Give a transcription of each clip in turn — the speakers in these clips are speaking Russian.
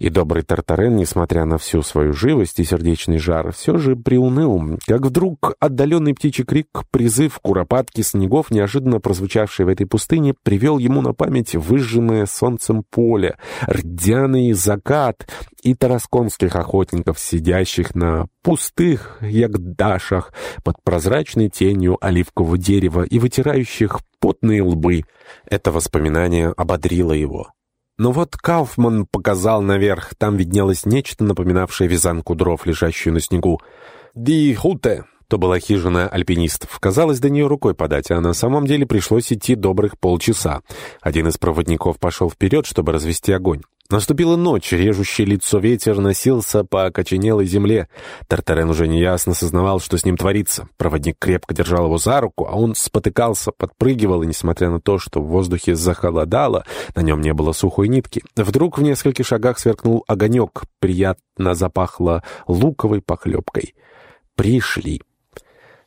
И добрый Тартарен, несмотря на всю свою живость и сердечный жар, все же приуныл, как вдруг отдаленный птичий крик, призыв куропатки снегов, неожиданно прозвучавший в этой пустыне, привел ему на память выжженное солнцем поле, рдяный закат и тарасконских охотников, сидящих на пустых ягдашах под прозрачной тенью оливкового дерева и вытирающих потные лбы. Это воспоминание ободрило его. Но вот Кауфман показал наверх, там виднелось нечто, напоминавшее вязанку дров, лежащую на снегу. «Ди хуте!» То была хижина альпинистов. Казалось, до нее рукой подать, а на самом деле пришлось идти добрых полчаса. Один из проводников пошел вперед, чтобы развести огонь. Наступила ночь, режущий лицо ветер носился по окоченелой земле. Тартарен уже неясно сознавал, что с ним творится. Проводник крепко держал его за руку, а он спотыкался, подпрыгивал, и, несмотря на то, что в воздухе захолодало, на нем не было сухой нитки. Вдруг в нескольких шагах сверкнул огонек, приятно запахло луковой похлебкой. Пришли.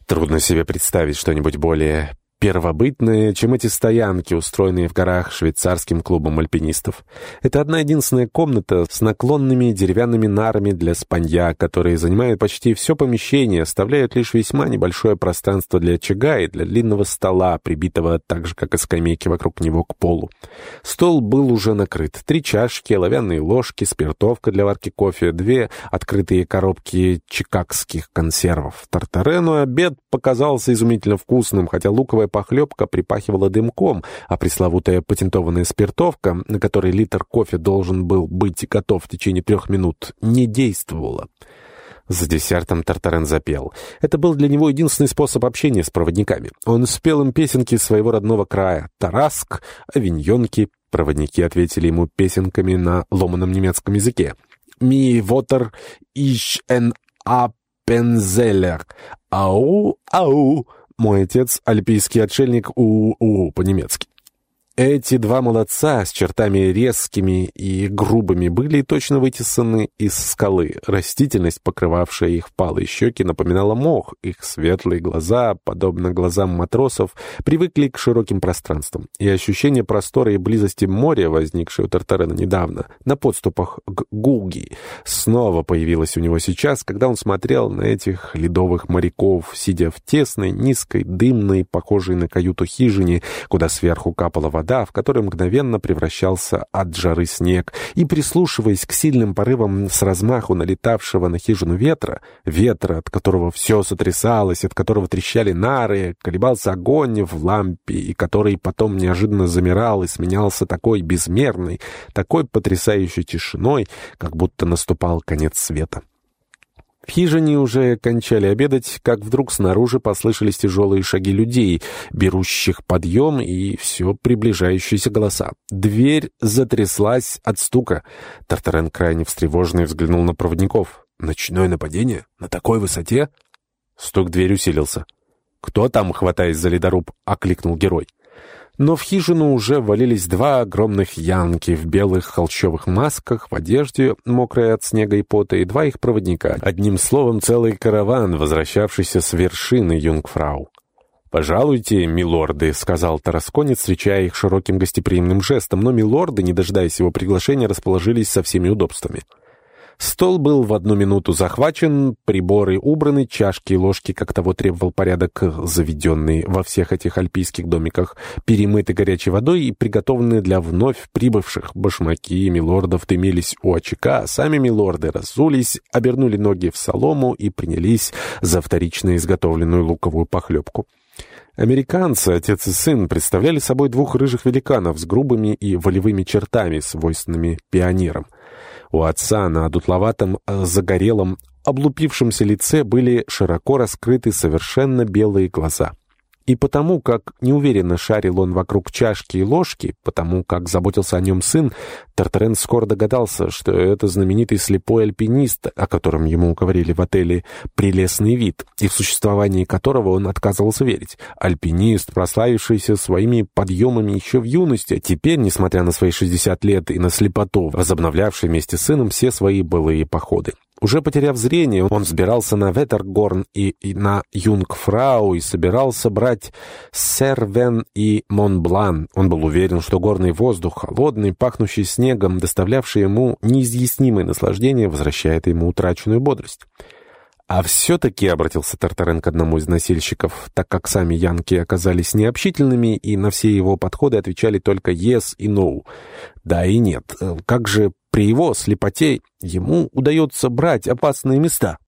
Трудно себе представить что-нибудь более первобытные, чем эти стоянки, устроенные в горах швейцарским клубом альпинистов. Это одна единственная комната с наклонными деревянными нарами для спанья, которые занимают почти все помещение, оставляют лишь весьма небольшое пространство для очага и для длинного стола, прибитого так же, как и скамейки вокруг него к полу. Стол был уже накрыт. Три чашки, оловянные ложки, спиртовка для варки кофе, две открытые коробки чикагских консервов. Тартарену обед показался изумительно вкусным, хотя луковая похлебка припахивала дымком, а пресловутая патентованная спиртовка, на которой литр кофе должен был быть готов в течение трех минут, не действовала. За десертом Тартарен запел. Это был для него единственный способ общения с проводниками. Он спел им песенки своего родного края. Тараск, Авиньонки. Проводники ответили ему песенками на ломаном немецком языке. «Ми вотер иш эн апензелер. Ау, ау». Мой отец — альпийский отшельник у-у по-немецки. Эти два молодца с чертами резкими и грубыми были точно вытесаны из скалы. Растительность, покрывавшая их впалые щеки, напоминала мох. Их светлые глаза, подобно глазам матросов, привыкли к широким пространствам. И ощущение простора и близости моря, возникшее у Тартарена недавно, на подступах к Гуги, снова появилось у него сейчас, когда он смотрел на этих ледовых моряков, сидя в тесной, низкой, дымной, похожей на каюту хижине, куда сверху капала вода, вода, в которой мгновенно превращался от жары снег, и, прислушиваясь к сильным порывам с размаху налетавшего на хижину ветра, ветра, от которого все сотрясалось, от которого трещали нары, колебался огонь в лампе, и который потом неожиданно замирал и сменялся такой безмерной, такой потрясающей тишиной, как будто наступал конец света. В хижине уже кончали обедать, как вдруг снаружи послышались тяжелые шаги людей, берущих подъем и все приближающиеся голоса. Дверь затряслась от стука. Тартарен крайне встревоженный взглянул на проводников. «Ночное нападение? На такой высоте?» Стук дверь усилился. «Кто там, хватаясь за ледоруб?» — окликнул герой. Но в хижину уже валились два огромных янки в белых холщовых масках, в одежде, мокрой от снега и пота, и два их проводника. Одним словом, целый караван, возвращавшийся с вершины Юнгфрау. «Пожалуйте, милорды», — сказал Тарасконец, встречая их широким гостеприимным жестом, но милорды, не дожидаясь его приглашения, расположились со всеми удобствами. Стол был в одну минуту захвачен, приборы убраны, чашки и ложки, как того требовал порядок, заведенный во всех этих альпийских домиках, перемыты горячей водой и приготовленные для вновь прибывших. Башмаки милордов дымились у очага, а сами милорды разулись, обернули ноги в солому и принялись за вторично изготовленную луковую похлебку. Американцы, отец и сын, представляли собой двух рыжих великанов с грубыми и волевыми чертами, свойственными пионерам. У отца на дутловатом, э, загорелом, облупившемся лице были широко раскрыты совершенно белые глаза. И потому, как неуверенно шарил он вокруг чашки и ложки, потому как заботился о нем сын, Тартарен скоро догадался, что это знаменитый слепой альпинист, о котором ему говорили в отеле «Прелестный вид», и в существовании которого он отказывался верить. Альпинист, прославившийся своими подъемами еще в юности, а теперь, несмотря на свои 60 лет и на слепоту, возобновлявший вместе с сыном все свои былые походы. Уже потеряв зрение, он взбирался на Ветергорн и, и на Юнгфрау и собирался брать Сервен и Монблан. Он был уверен, что горный воздух, холодный, пахнущий снегом, доставлявший ему неизъяснимое наслаждение, возвращает ему утраченную бодрость. «А все-таки», — обратился Тартарен к одному из носильщиков, так как сами янки оказались необщительными и на все его подходы отвечали только «yes» и «no». «Да» и «нет». Как же при его слепоте ему удается брать опасные места?